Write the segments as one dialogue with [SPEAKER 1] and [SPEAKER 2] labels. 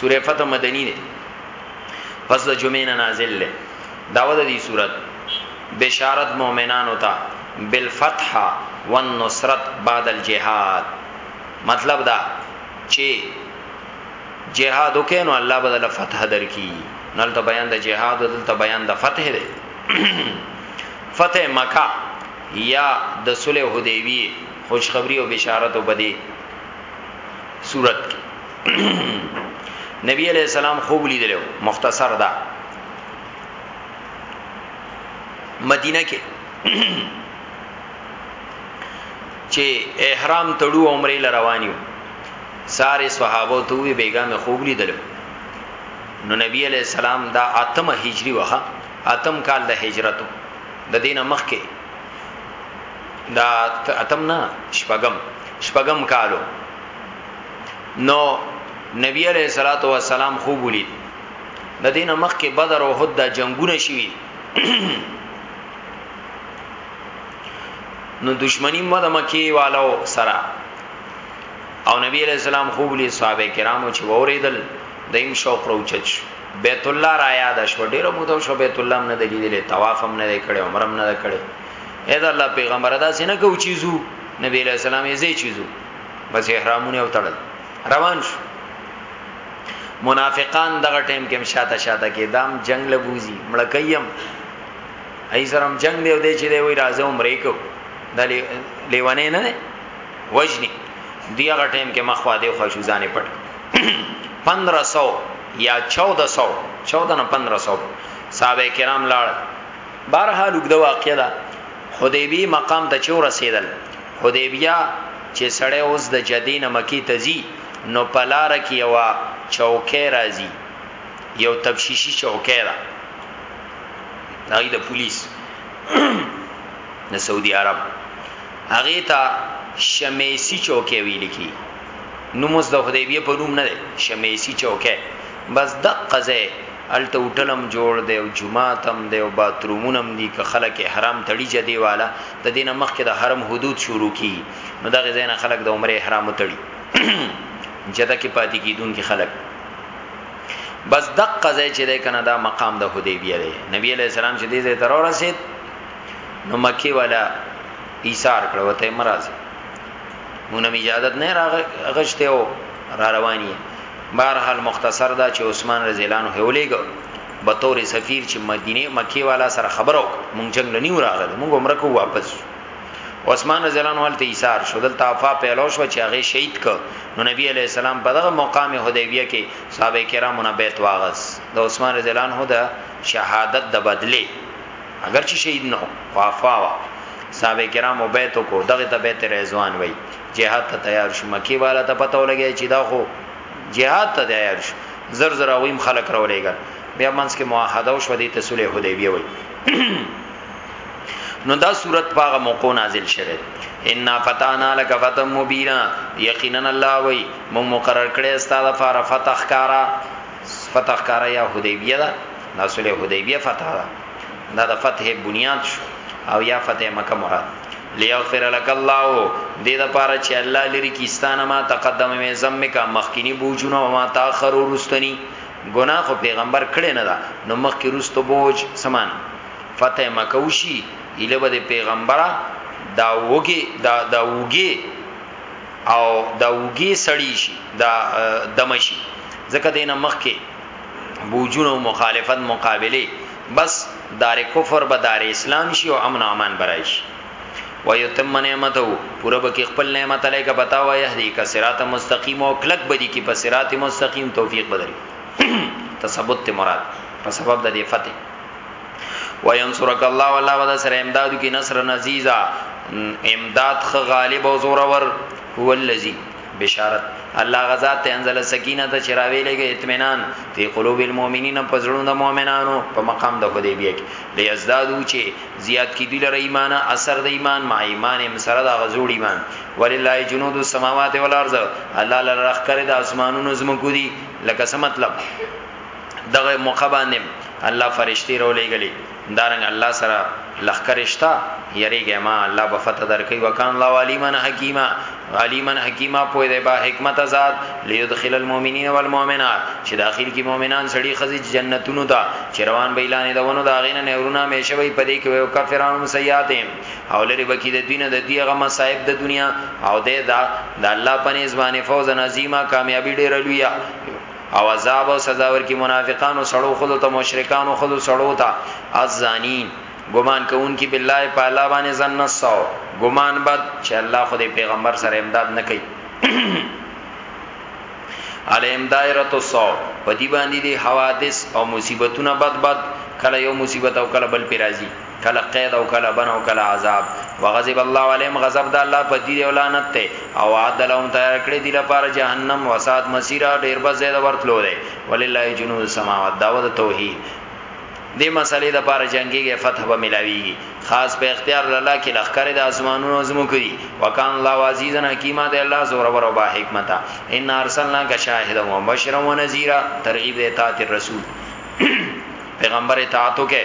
[SPEAKER 1] سوره فتح مدنی ده پس د جمعې نه نازل ده داوود دی صورت بشارت مؤمنانو ته بالفتح والنصرت بعد الجهاد مطلب دا چې جهاد وکینو الله بدل فتح درکې نلته بیان د جهاد او دلته بیان د فتح ده فتح مکه یا د صلح حدیبیه خوشخبری او بشارت وبدي صورت کې نبی علیہ السلام خوب لیدلو مختصر دا مدینه کې چې احرام تړو عمره لروانیو ساره صحابه ته وی بیګا مې خوب لیدلو نو نبی علیہ السلام دا اتم هجری وها اتم کال د هجرتو د دین مخکې دا اتم نه شپغم شپغم کالو نو نبی علیہ الصلوۃ والسلام خوب ولید د دین مخ کې بدر او احد د جنگونه شوي نو دشمنی مو د مکی والو سره او نبی علیہ السلام خوب لی صحابه کرامو چې وریدل دیم شوق روچت شو بیت الله را یاد شو ډیره موده شو بیت الله نه د لیدل طواف هم نه کړي عمره هم نه کړي اې دا الله پیغمبر دا سینه کو چیزو نبی علیہ السلام یې زی چیزو بس احرامونه وتړل روان شو منافقان دغه ټیم کې شاته شاته کې دام جنگ لبوزي مړکیم ای سرم جنگ دی او دی چې دی وی راځه عمرې کو د لیوانه نه نه وجنی دی هغه ټیم کې مخوا دی خو شو ځانې پټ 1500 یا 1400 14 نه 1500 صاحب کرام لاړ بهرحال وګد واقعا حدیبیه مقام ته چې ورسېدل، حدیبیه چې سړی اوس د جدې نه مکې ته ځي، نو په لاره کې یوه چوکۍ راځي، یو تبشیشي چوکۍ ده، هغوی د پولیس، د سعودي عرب، هغې ته شمیسي چوکۍ ویل کېږي، نوم اوس د حدیبیه په نوم نه دی، شمیسي چوکۍ، بس دقه ځای. هلته هوټل هم جوړ دی او جومات هم دی او باترومونه هم دي که خلک احرام تړي جدې واله د دې نه مخکې د حرم حدود شروع کیږي نو دغه ځای نه خلک د عمرې احرام وتړي جده کې پاتې کیدونکي خلک بس دقه ځای چې دی کنه دا مقام د حدیبیه دی نبی علیہ السلام چې دې ځای تر ورسید نو مکی والا ایثار کړو ته مرز مونږ اجازه نه راغشته او را رواني بهرحال مختصر دا چې عثمان رضی الله عنه ولېګو به تور سفیر چې مدینه مکی والا سره خبرو مونږ جنگ لنی وراغله مونږ عمره کو واپس عثمان رضی الله عنه ته ایثار شو دلته افا پیلو شو چې هغه شهید ک نو نبی علی السلام په دغه مقام حدیبیه کې صحابه کرامو نه بیت واغس د عثمان رضی الله عنه د شهادت د بدله اگر چې شهید نه خو افوا وا صحابه کرامو بیت کو دغه ته بیت رضوان وای جهاد ته تیار شو مکی والا ته پته ولګی چې دا خو جهاد ته تیار شو زر زر اویم خلق راولېګل بیا منس کې معاهده او شو دې ته صلح حدیبیه وای نو دا صورت پاغه موقع نازل شوه ان فتانا لك فتح مبینا یقینا الله وای مو مقرر کړی استاد فار فتح کارا فتح کارا یا حدیبیه ده دا صلح حدیبیه فتح ده دا د فتح بنیاد شو او یا فتح مکه مراد لیغفر لك الله دې د پاره چې الله لري کیستانه ما تقدم می زمکا مخکینی بوجونه او ما تاخر ورستنی ګناه خو پیغمبر کړي نه دا نو مخکې رستو بوج سمان فتح مکه وشي اله به پیغمبره دا وګي دا دا وګي او دا وګي سړی شي دا دمشي ځکه دینه مخ کې بوجون او مخالفت مقابله بس دار کفر به دار اسلام شي او امن امان برای شي ويتم نعمتو پورا به کې خپل نعمت علیک بتا و يهدي کا صراط مستقيم او کلک بدی کې په صراط مستقيم توفیق بدري تثبت مراد په سبب د دې فتح وینصرک الله والله ودا سره امدادو کی نصر عزیزا امداد خ غالب او زور ور هو الذی بشارت الله غزا ته انزل سکینه ته چراوی لګي اطمینان فی قلوب المؤمنین پزړو د مؤمنانو په مقام د خدای بیا کی لیزدادو چې زیات کی دی لره ایمان اثر د ایمان ما ایمان هم سره د غزوړ ایمان ولله جنود السماوات والارض الله لره رخ کړی د اسمانونو زمکو دی لکه څه مطلب دغه موقع باندې الله فرشتي رو لېګلې دارنګ الله سره لخرشتا یریګه ما الله به فتح درکې وکان الله والیمن حکیمه علیمن حکیمه په دې با حکمت ذات ليدخل المؤمنین والمؤمنات چې داخل کې مؤمنان سړي خزي جنتونو دا چې روان به اعلان دا ونه دا غینه نهرونه همیشه وي پدې کې وي کافرانو سیئاتهم او لري بکی د دین د دیغه مصائب د دنیا او د دا د الله پنځ باندې فوز نظیمه کامیابی ډېر لویه او عذاب او سزا ورکی منافقانو سړو خود ته مشرکانو خود سړو ته ازانین ګمان کوون کی بالله په الله باندې زن نسو ګمان بد چې الله خو دې پیغمبر سره امداد نه کوي علیم دایره السو په دی باندې دي حوادث او مصیبتونه بد بد کله یو مصیبت او کله بل پیرازي کله قید او کله بن او کله عذاب وغضب الله عليهم غضب د الله په دې او لعنت ته او عاد لهم تیار کړی دی لپاره جهنم وساد مسیره ډیر به زیاده ورتلو دی ولله جنود السماوات داوود توحید دې مسلې د پاره جنگيږي فتح به ملاويږي خاص په اختیار الله کې لخر د اسمانونو زمو کړی وکان الله عزیزا حکیمه د الله زور ور او با حکمت ان ارسلنا کا شاهدا و بشرا و نذیرا ترغیب اطاعت الرسول پیغمبر اطاعت وکړي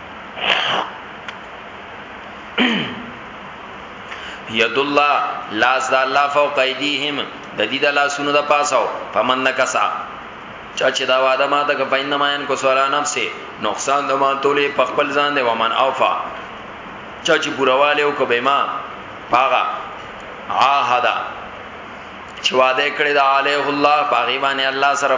[SPEAKER 1] ید الله لاس د الله فوق ایدیهم د دې د لاسونو د پاسو فمن نکسا چا چې دا واده ما ته کفین نماین کو سوالا نفسه نقصان د ما تولې په خپل ځان دی ومن اوفا چا چې پورواله او کبه ما پاغا عاهدا چې واده کړی د علیه الله پاغي باندې الله سره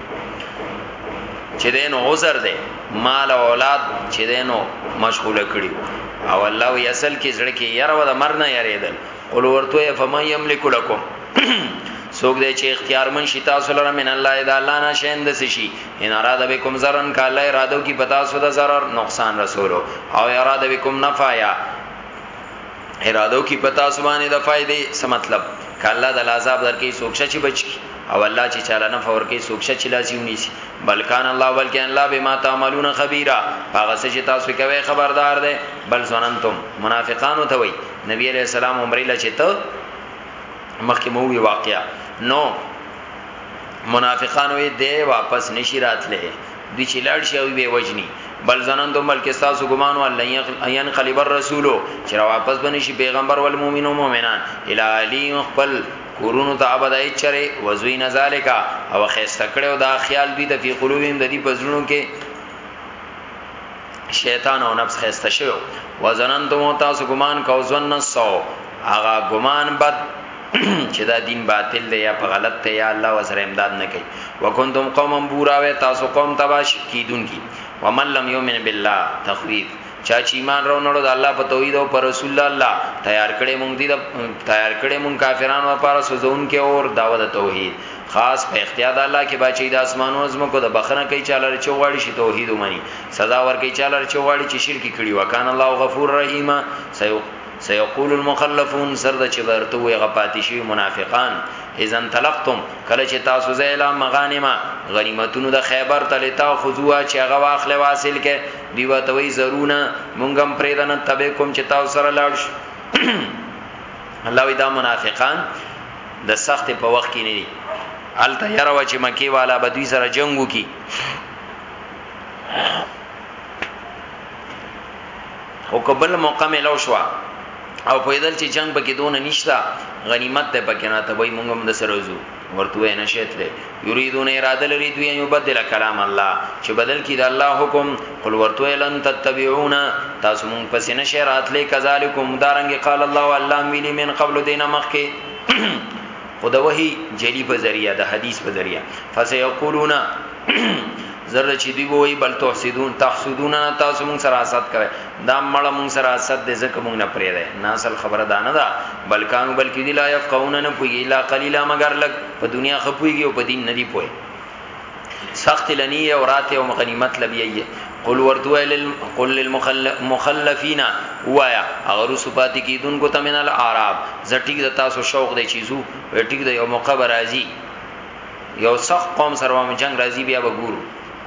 [SPEAKER 1] چې دینو عذر دی مال او اولاد چې دینو مشغوله کړیو او الله وی اصل کې زړه کې یره و د مرنه یریدل قل ورته فمن یملک لكم سوک دے چې اختیار من شي تاسو لره من الله اذا الله نه شین د شي ان اراده بكم زرن کا الله اراده کی پتا سو د zarar نقصان رسولو او اراده بكم نفع یا اراده وکي په تاسو باندې د فائدې څه مطلب ک الله د عذاب درکې سوکشه چې بچ کی او الله چې چاله نه فور کې سوکشه چې لاسي ونیسي بلکان الله بلکې الله بما تعملون خبيرا هغه څه چې تاسو کوي خبردار ده بل ظننتم منافقانو ته وای نبی عليه السلام عمره لچې ته مخکې مو وی واقعیا نو منافقانو یې دی واپس نشی راتله دوی چې لاړ شي او به وجني بل زنن دومل کې تاسو ګمان او الله یان قلب الرسول چې را واپس بنی شي پیغمبر او المؤمن او مؤمنان الی علی خپل کورونو ته ابدای چره وزوی نه ذالیکا او خیسته کړو دا خیال دوی د فی قلوبهم د دې پزړونو کې شیطان او نفس خیسته شو وزنن تم تاسو ګمان کو ځن سو هغه ګمان بد چې دا دین باطل دی یا په غلط دی یا الله وسره امداد نه کوي وکنتم قوما بورا و تاسو قوم تباش کیدون کی ومن لم یؤمن بالله تخویف چا چې ایمان راو نړو د الله په توحید او پر رسول الله تیار کړي مونږ دي تیار کړي مونږ کافرانو لپاره سوزون کې اور داوود توحید خاص په اختیار الله کې بچي د اسمانو زمو کو د بخنه کوي چاله چې غواړي شي توحید ومني سزا ورکړي چاله چې غواړي چې شرک کړي وکانه الله غفور رحیم سيو سيقول المخلفون سر د چبرته وي غپاتې شي منافقان اذا انطلقتم کله چې تاسو زیلا مغانما غنیمتونو د خیبر تل تا خذوا چې هغه واخله واصل کې دی وتوي زرونا مونږم پریدن تبه کوم چې تاسو سره لاړ شو الله وی دا منافقان د سخت په وخت کې نه دي الته یره و چې مکی والا بدوی سره جنگو کی خو که بل موقع مېلاو شوه او پوهېدل چې جنګ پکې دونه نشته غنیمت دی پکې نه ته وای مونږ هم د سره ځو ورته وای نه شیت دی یریدون اراده لري دوی یو بدل کلام الله چې بدل کړي د الله حکم قل ورته لن تتبعونا تاسو مونږ پسې نه شی راتلې کذالکم دارنګ قال الله الله ویلی من قبل دینه مخکې خو د وحی جلی په ذریعہ د حدیث په ذریعہ فسیقولون زره چې دی وای بل تحسدون تحسدون نه تاسو مون سره حسد کوي دا مړ مون سره حسد دې ځکه مون نه پرې ده نه اصل خبره دا نه ده بلکان بلکې دی لا يفقون نه پوي الا قليلا مگر لګ په دنیا خپويږي او په دین نه دی پوي سخت لنی او رات او غنیمت لبیه قل ورتو قل للمخلفین وایا اگر صفات کیدون کو تمنال عرب زټیک د تاسو شوق دی چیزو ټیک د یو مقبر ازي یو سخت قوم سره مو جنگ راځي بیا به ګورو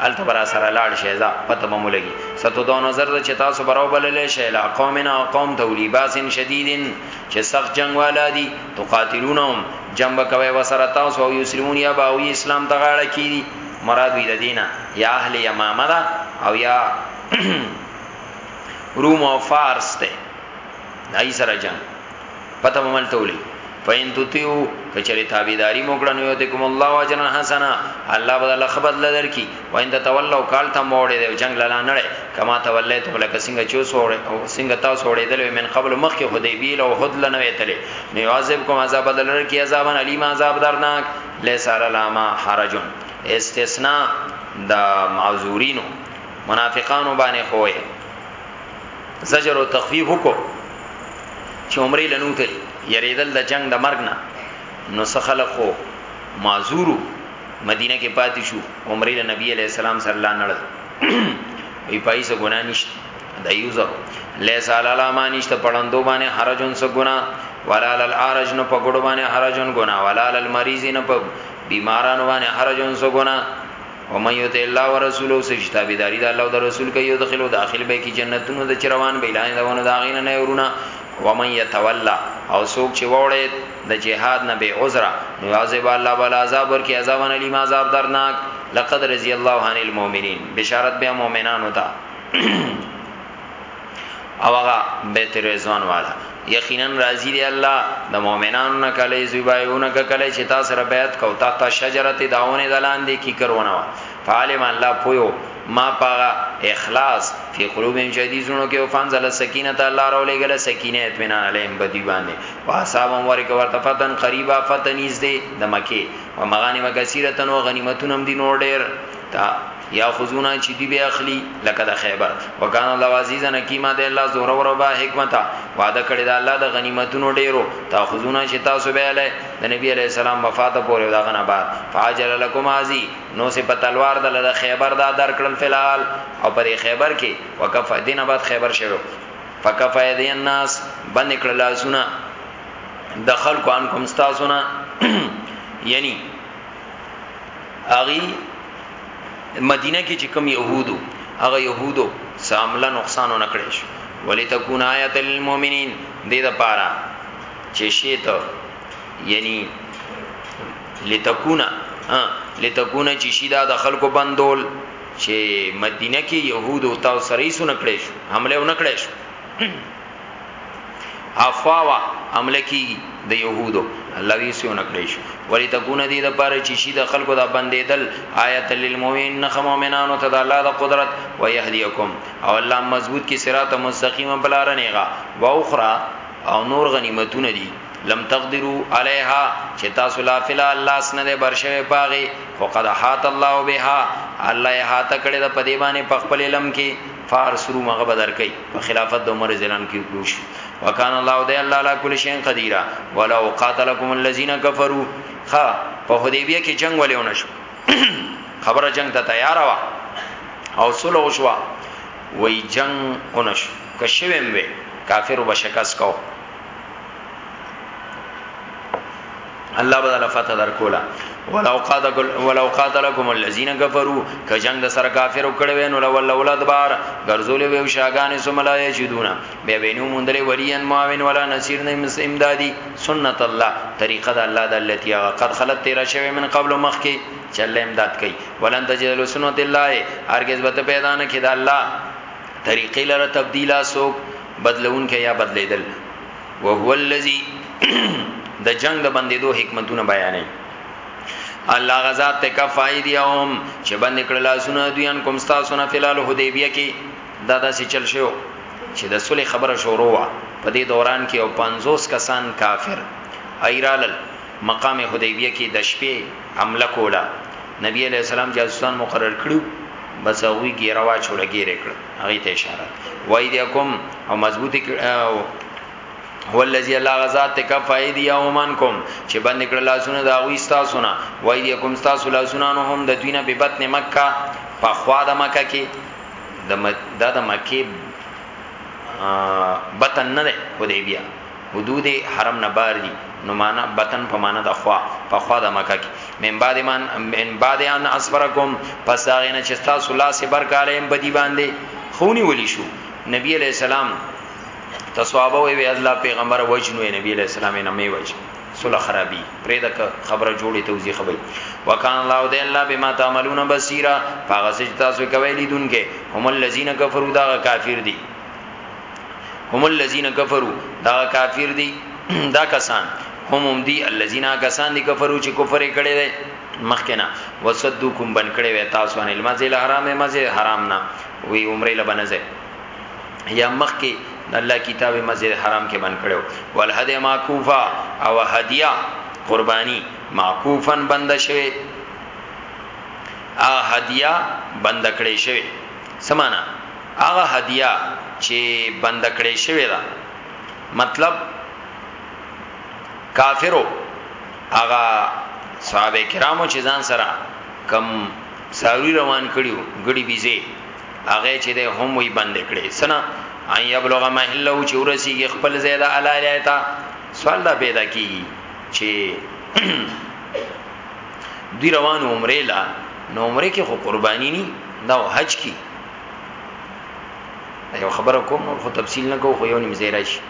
[SPEAKER 1] الته برا سره لاړ شي ځا پته به مولګي ستو دو نظر چې تاسو براو بللې شي لا قومنا قوم تولی باسن شدیدن چې سخت جنگ والا دي تو قاتلونهم جنب کوي وسره تاسو او یسلمون یا باوی اسلام ته غاړه کیدی مراد وی د دینه یا اهل یمامه دا او یا روم او فارس ته دای سره جنگ پته مو ملته ولي فین تطیعو کچری تابعداری مو کړنو یو تکم الله اجرا حسنا الله بدل خبر لدر کی و ان تولوا کال ته موړې دی جنگ لاله نړې کما تولې ته لکه څنګه چو سوړې او څنګه تا سوړې دل من قبل مخ کې خدای بیل او حد لنوې تلې نو عذاب کوم عذاب بدل لر کی عذاب علیم عذاب درناک لیسار لاما حرجن استثناء د معذورینو منافقانو باندې خوې زجر او تخفیف وکړو چې عمرې لنوتل یریدل د جنگ د مرګ نه نو سخل خو معذورو مدینه کې پاتې شو عمرې له نبی علی السلام صلی الله علیه وسلم وی پای څه ګنا نشته د یوزر لیس علی ما نشته پړندو باندې حرجن څه ګنا ولا علی عارج نه په ګډو باندې حرجن ګنا ولا علی مریض نه په بیمارانو باندې حرجن څه ګنا او من یوت الله ورسوله او سج تابعداري د الله او د رسول کوي او دخلو داخل به کی جنتونو د چروان به اعلان دا ونه دا غینه نه ورونه و من یتولا او سوک چې وړي د جهاد نه به عذر نو عذاب الله بل عذاب ورکی عذاب نه لیم عذاب درناک لقد رضی الله عن المؤمنین بشارت بیا مؤمنانو ته او هغه بیت رضوان والا یقینا راضی دی الله د مؤمنانو نه کله زیبایونه کله چې تاسو سره بیعت کو تا ته شجره داونه دلان دی کی کرونه وا فعلم الله پویو ما پاغا اخلاص فی قلوبهم جدیزونو کې وفانزل سکینه الله را ولېګل سکینه اطمینان علیهم بدی باندې واسابم ورک ورته فتن قریبا فتنیز دی د مکی و مغانم کثیرتن و غنیمتون هم دی نور ډیر تا یاخذونا چې دی به اخلي لکه د خیبر وکانه الله عزیزا حکیمه دی الله زوره ور با حکمت وعده کړی دا الله د غنیمتونو ډیرو تاخذونا چې تاسو به له د نبی علی السلام وفات پورې دا غنه بعد فاجل لكم ازي نو سه په تلوار د له خیبر دا در کړل فلال او پر خیبر کې وقف دینه بعد خیبر شوه فکف ایدی الناس بند کړل لاسونه د خلکو انکم استاسونه یعنی اغي مدینه کې چې کوم يهودو هغه يهودو سامله نقصان نه کړی شو ولتكون آیت للمؤمنین دې د پاره چې شی ته یعنی لتكون ها لتكون چې شی دا د خلکو بندول چې مدینه کې يهودو تاسو سره یې سن کړی شو حمله نه کړی شو افواوا عمل کیږي د يهودو الله دې سونه کړی شي ولی تكون دې د پاره چې شي د خلکو د بندیدل آیت للمؤمنین نخ مؤمنانو ته د الله د قدرت و يهديكم او الله مضبوط کی صراط مستقیم بلارنیغا و اخرى او نور غنیمتونه دي لم تقدروا عليها چې تاسو لا فلا الله سن دې برشه پاغي فقد حات الله بها الله حات کړه د پدی باندې په خپل علم کې فارس روم هغه بدر کوي په خلافت د عمر زلان کې وکړو شي وکانه الله دی الله علی کل شین قدیر ولو قاتلکم الذین کفروا خ په حدیبیه کې جنگ ولې ونشو خبره جنگ ته تیار وا او صلح وشوا وای جنگ ونشو کښویم وې کافر وبشکاس کو الله بدل فتح در کولا ولو قاتل ولو قاتلکم الذين كفروا ک جنگ د سر کافر وکړ وین ول ول اولاد بار غرزول وی شاګان سم لا یجدونا به وینو مندل ولیان معاون ولا نصير نه مس امدادي سنت الله طریقه د الله د التي قد خلت تیر شوی من قبل مخکی چل امداد کوي ولن تجد سنت الله هرگز به پیدا نه کید الله طریقې لره تبدیلا سوک بدلون کې یا بدلیدل وهو الذی د جنگ د بندیدو حکمتونه بیانې الله غزاد ته کفای دیوم چې بند کړه لاسونه دویان کوم تاسو نه فلال حدیبیه کې دا داسې چل شو چې د صلح خبره شروع وا په دې دوران کې او 50 کسان کافر ایرالل مقام حدیبیه کې د شپې حمله کوله نبی علیہ السلام جاسوسان مقرر کړو بس هغه ګیروا چوله ګیره کړ هغه ته اشاره وای دی کوم او مضبوطی هو الذی الله غزاد تک فائدی یومن کوم چې باندې کړه لاسونه دا وی تاسو نه وای دی کوم تاسو لاسونه نه هم د دوینه به بطن مکه په خوا د مکه کې د د مکه بطن نه ده حدیبیه حدود حرم نه بار دي نو معنا بطن په معنا د خوا په خوا د مکه کې من بعد من من بعد ان اسفرکم پس دا غنه چې تاسو لا سي برکاله هم بدی باندې خونی ولي شو نبی علیہ السلام تصوابه وی الله پیغمبر وجنو نبی علیہ السلام نه می وجه سوله خرابي پرې د خبره جوړي توضیح خبري وکانه الله دې الله بما تعملون بصیرا هغه چې تاسو کوي لیدونکو هم الذين كفروا دا کافر دي هم الذين كفروا دا کافر دي دا کسان هم هم دي الذين کسان دي کفرو چې کفر کړي دي مخکنا وسدوکم بن کړي وي تاسو ان المسجد الحرام مسجد حرام نه وی عمره لبنځه یا مخکې الله کتاب مسجد حرام کې بن کړو والهدی معکوفا او هدیه قربانی معکوفن بند شوی ا هدیه بند کړی شوی څه معنی هغه هدیه چی بنده کړی شوی ده مطلب کافرو هغه صحابه کرامو چې ځان سره کم ساروی روان کړیو غړي بيزي هغه چې ده هم وی بند کړي سنا ان یبلغ محله چې ورسیږي خپل زیاده علایتا سوال دا پیدا کیږي چې دی روان عمره لا نو عمره کې خو قرباني ني دا حج کې یو خبره کوم خو تفصیل نه کوم خو یو نیم زیرا شي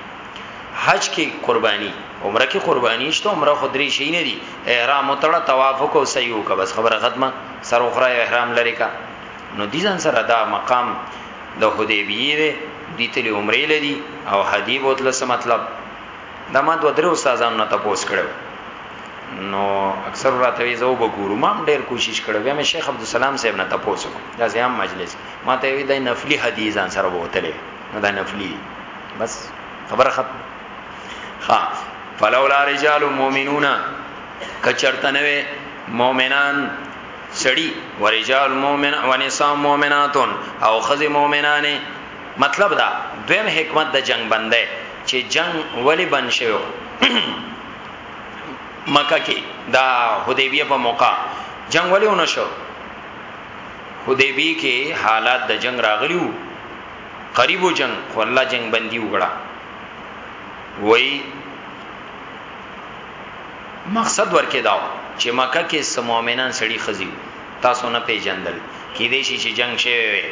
[SPEAKER 1] حج کې قرباني عمره کې قرباني شته عمره خو درې شي نه دي احرام وتړه طواف وکاو سعی وکا بس خبره ختمه سر اخره احرام لري کا نو دي ځان سره دا مقام د حدیبیه دی دي تل عمره لدی او حدیب وتل څه مطلب دا ما دوه درې استادانو نه تاسو کړو نو اکثر راته وی زو بګورو ما ډیر کوشش کړو بیا مې شیخ عبد السلام صاحب نه تاسو دا زیام مجلس ما ته وی د نفلی حدیث ځان سره ووتلې نو دا نفلی بس خبر ختم ها فلولا رجال مؤمنون کچرته نه مؤمنان سړی ورجال مؤمن و نساء مؤمناتون او خزی مؤمنانه مطلب دا دویم حکمت د جنگ بنده چې جنگ ولی بند شوی مکه کې دا حدیبیه په موقع جنگ ولی ونه شو حدیبی کې حالات د جنگ راغلیو قریبو جنگ خو الله جنگ بندي وګړه وای مقصد ورکې داو چې مکه کې سمومنان سړي خزي تاسو نه پیژندل کې دې شي چې جنگ شوی وي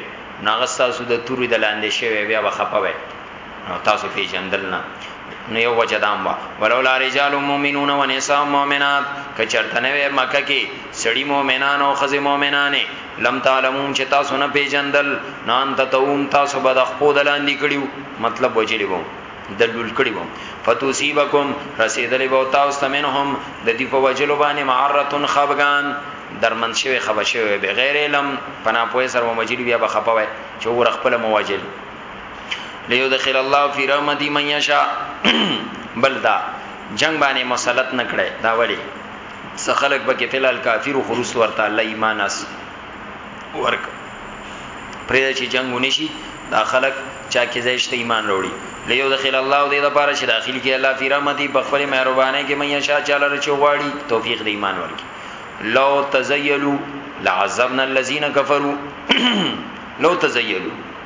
[SPEAKER 1] ناغستا سود توري د لاندې شوی بیا بخپوي نو تاسو پیژندل نه نو یو وجه دام وا ولولا رجال مؤمنون و نساء مؤمنات کچرته نه وې مکه کې سړی مؤمنان او خزې مؤمنانې لم تعلمون چې تاسو نه پیژندل نان ته توم تاسو به د خپو دلاندې کړیو مطلب وجلی وو د لول کړي وو فتوسیبکم رسیدلې وو تاسو تمنهم د دې په وجلو باندې معرتن خفغان درمن شوی خبشوی بغیر علم پنا پوی سر و مجلی بیا بخپوی چې ور خپل مواجل ليدخل الله فی رحمتی من یشا بل دا جنگ باندې مسلط نکړي دا ولی څه خلق به کې فلال کافر او خروس ورته الله ایمان اس ورک پرې چې جنگ ونشي دا خلق چا کې زیشت ایمان وروړي لیو دخل الله دې د پاره چې داخل کې الله فی رحمتي په خپل مهرباني کې مې شا چاله رچو غواړي توفیق دې ایمان ورکي لو تزیلوا لعذبنا الذين كفروا لو تزیلوا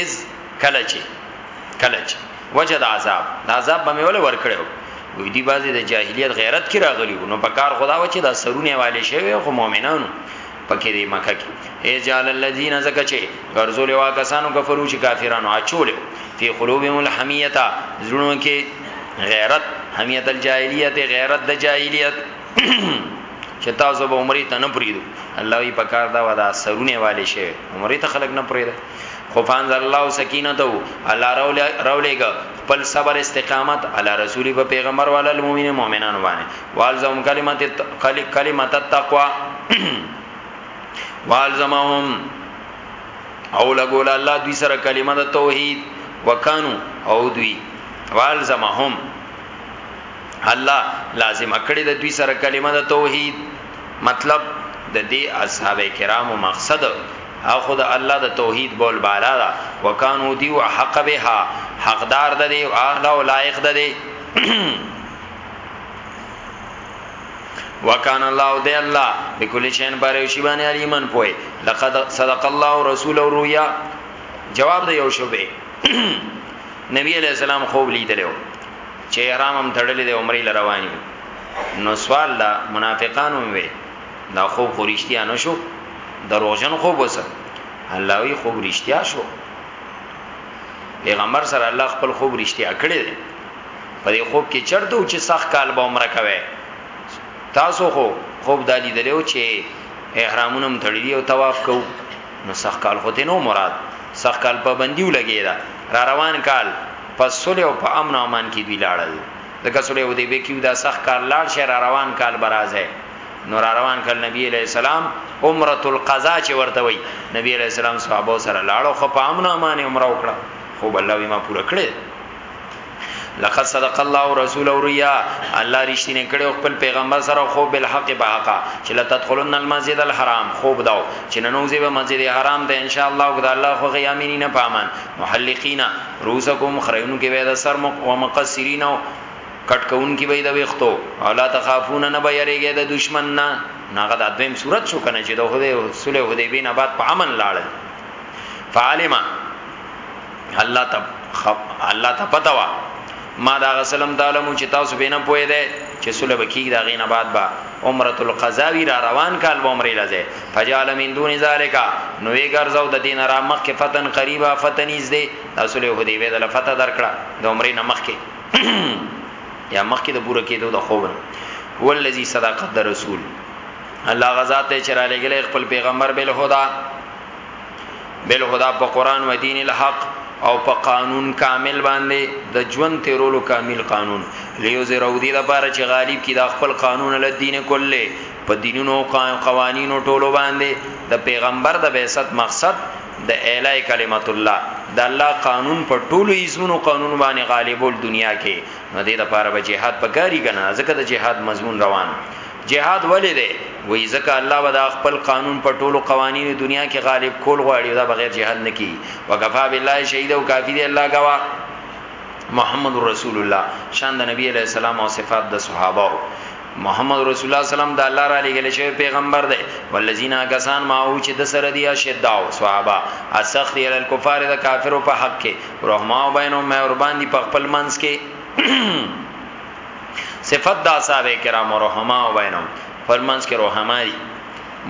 [SPEAKER 1] اذ کله چې کله چې وجد عذاب دا عذاب به مې ول ورکړو وې دی بازي د جاهلیت غیرت کې راغلی نو په کار خدا و چې دا سرونه والي شوی خو مؤمنانو پکې دی مکه کې ای جال الذین زکه چې غرزول وا کسانو کفرو چې کافرانو اچول فی قلوبهم الحمیتا زړونو کې غیرت حمیت الجاهلیت غیرت د جاهلیت چې تاسو به عمرې ته نه پریدو الله یې پکار دا ودا سرونه والے شوی عمرې ته خلک نه پریدا خو فانز الله سکینته الله راولېګا خپل صبر استقامت علی رسول په پیغمبر وعلى المؤمنین مؤمنان باندې والزم کلمت کلمت التقوا والزمهم او لګول الله دوی سره کلمه د توحید وکانو او دوی والزمهم الله لازم کړی د دوی سره کلمه د توحید مطلب د دې اصحاب کرامو مقصد او خود الله د توحید بول بالا دا وکانو دی او حق بها حقدار د دې او اهل او لایق د دې وکانه الله دی الله بكل شيء بار یو شی باندې الیمن پوي لقد صدق الله رسول او رؤيا جواب د یو شوبه نبی علیہ السلام خوب لیدلو چې احرام هم تړلې د عمرې لرواني نو سوال دا منافقان هم وي دا خوب خو رښتیا نه شو دروژن خوب وسه الله وی خوب رښتیا شو پیغمبر سره الله خپل خوب رښتیا کړی دی په دې خوب کې چرته چې سخت کال به عمره کوي تاسو خو خوب دالی دلیو چې احرامونم تړلی او طواف کو نو سخت کال خو ته نو مراد سخت کال پابندیو لګی دا را روان کال په صلح او په امن او امان کې دوی لاړل ځکه صلح حدیبیه کې دا سخت کار لاړ شه را روان کال برازه نو را روان کال نبی علیہ السلام عمره القضاء چې ورته وای نبی علیہ السلام صحابه سره لاړو خو په امن او امان عمره وکړه خو بل الله ما پوره کړې لقد صدق الله رسول اوریا الله رښتینه کړو خپل پیغمبر سره خو بل حق به حقا چې لتدخلن المسجد الحرام خوب داو چې ننوځي به مسجد حرام ته ان شاء الله ګد الله خو غیامینی نه پامن محلقین روسکم خرینو کې به د سر مق و مقصرین او کټ کون کې به د وختو الا تخافون نه به یریږي د دشمن نه ناغه د دویم صورت شو کنه چې د هده صلح حدیبین آباد په امن لاړل فعلم الله تب خب الله ته پتا وا ما دا غسلم تعلمو چې تاسو به نه پوي ده چې سوله بکیږي دا غینه بعد با عمره القضاوی را روان کال به عمره لزه فجعل من دون ذالک نو یې ګرځاو د دین را مخ کې فتن قریبا فتنیز ده تاسو له هدی به د فتح درکړه د عمره نه مخ کې یا مخ کې د پوره کېدو د خوبن هو الذی صداقت د رسول الله غزا ته چرالګل خپل پیغمبر بل هدا بل خدا په قران و دین الحق او په قانون کامل باندې د ژوند تیرولو کامل قانون لیو زرو دی د بار چې غالب کی د خپل قانون له دین کله په دینونو قوانینو ټولو باندې د پیغمبر د بعثت مقصد د اعلی کلمت الله د الله قانون په ټولو ایزونو قانون باندې غالبول دنیا کې نو دې د پاره به جهاد پکاري کنه ځکه د جهاد مضمون روان جهاد ولې دی وای ځکه الله ودا خپل قانون په ټولو قوانینو دنیا کې غالب کول غواړي دا بغیر جهاد نه کی وکفا بالله شهید او کافی دی الله گوا محمد رسول الله شان د نبی علی السلام او صفات د صحابه محمد رسول الله سلام د الله را لګل شوی پیغمبر دی والذین کسان ما او چې د سره دی شداو صحابه اسخ دی علی الکفار د کافرو په حق کې رحمه بینهم مهربان دی په خپل منځ کې صفت دا صاحب کرام او رحما او بینهم پر منځ کې رحما دي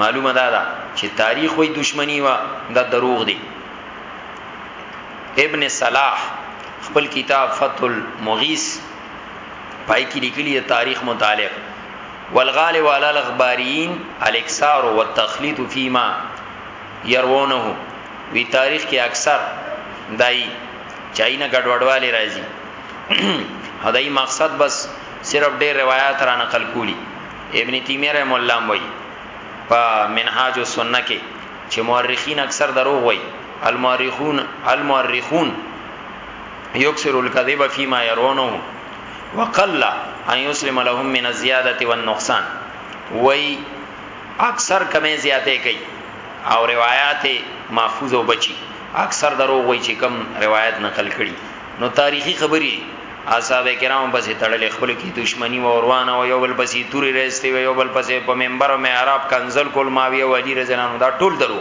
[SPEAKER 1] معلومه دا ده چې تاریخ وی دشمنی وا دا دروغ دي ابن صلاح خپل کتاب فتح المغیث پای کې لیکلي د تاریخ متعلق والغال والا الاخبارین الاکثار والتخلیط فيما يرونه وی تاریخ کې اکثر دای چاینه ګډوډواله راځي هداي مقصد بس صرف ډېر روایت را نقل کولی ابن تیمیه رحم الله وای په منهاج السنه کې چې مورخین اکثر دروغ وای المؤرخون المؤرخون یکسر الكذب فيما يرونه وقل ان يسلم لهم من الزياده والنقصان وای اکثر کمې زیاتې کوي او روایت محفوظ او بچي اکثر دروغ وای چې کم روایت نقل کړي نو تاریخی خبری اصحابه کرام پسې تړلې خپل کی دشمنی و اوروانه و یو بل پسې توري رسته و یو بل پسې په منبر او محراب کنزل کول ماویه و علی رضی الله عنه دا ټول درو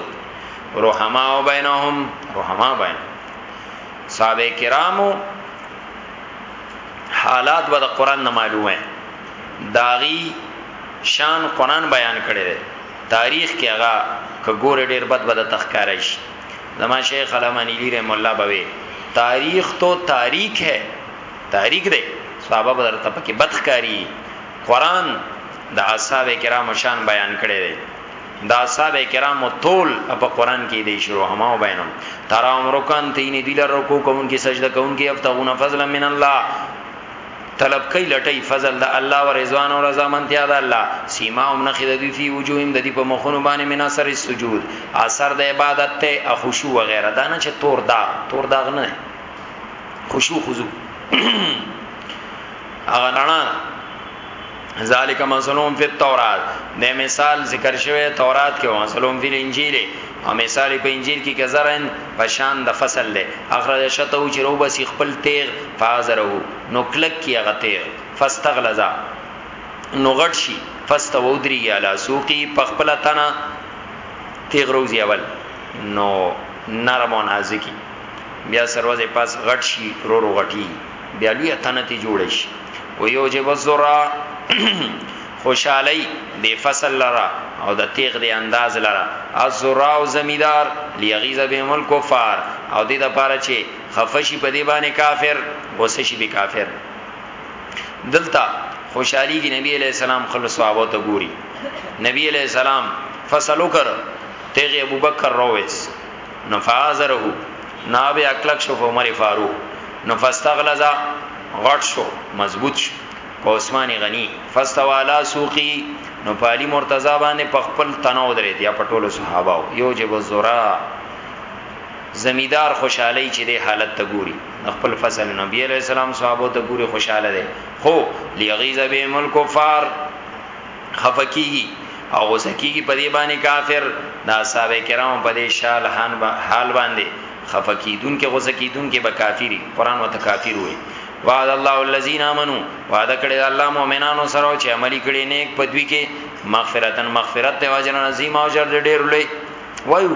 [SPEAKER 1] رحما و بینهم رحما بین صحابه کرامو حالات به د قران نه معلومه داغي شان قران بیان کړي تاریخ کې هغه کګور ډیر بد بد تخکارش زما شیخ علامه نیلی رحم الله بوي تاریخ تو تاریخ ہے تاریخ دی صحابه بدر ته پکې بدخکاری قران د اصحاب کرام شان بیان کړي دی د اصحاب کرام طول په قران کې دی شروع همو بینم ترا عمرکان تین دی لر رکو کوم کې سجده کوم کې افتغون فضلا من الله طلب کوي لټي فضل د الله او رضوان او رضا منتیا د الله سیما هم نه خدای فی وجوههم د دې په مخونو باندې من اثر سجود اثر د عبادت ته او خشوع وغیرہ دا نه چې تور دا تور دا نه خشوع خضوع هغه رڼا ذالک مثلهم فی التورات د مثال ذکر شوی تورات کې مثلهم فی الانجیل او مثال یې په انجیل کې کزرعن په شان د فصل دی اخرج شطه چې روبسي خپل تیغ فازره نو کلک کی هغه تیغ فاستغلظ نو غټ شي فاستو ودریږي علی سوقي په خپل تنه تیغ روزي اول نو نرم او نازکی بیا سروځي پاس غټ شي رو رو غټي بیا لوی تنه تی جوړ شي و یو جب الذرا خوشحالی دې فصل لره او د تېغ دې انداز لره، الزراع زمیدار، لیغیظ بهم الکفار، او دې لپاره چې خفه شي په دې باندې کافر، غوسه شي پرې کافر. دلته خوشحالیږي، نبی علیه السلام خپلو صحابه ته ګوري، نبی علیه السلام فصل وکر، تېغ یې ابوبکر راوویست، نو فآزره، نو هغه بیا کلک شو، فعمر فاروق، نو فاستغلظ، غټ شو، مضبوط شو. په عثمان غنی فاستوالا سوقی نو په علی مرتضی باندې په خپل تنو درې دی په ټولو صحابه یو جب الزرا زمیدار خوشحالی چې د حالت ته ګوري خپل فصل نبی علیہ السلام صحابه ته ګوري خوشاله دي خو لیغیظ به ملک کفار خفقیږي او غوسه کیږي په دې باندې کافر دا صاحب کرام په دې شال حال باندې خفقیدون کې غوسه کیدون کې به کافری قران وته کافر وي وعد الله الذين امنوا وعد کړی الله مؤمنانو سره چې عملي کړي نیک پدوي کې مغفرتن مغفرت او اجر عظیم او اجر ډیر لوی وایو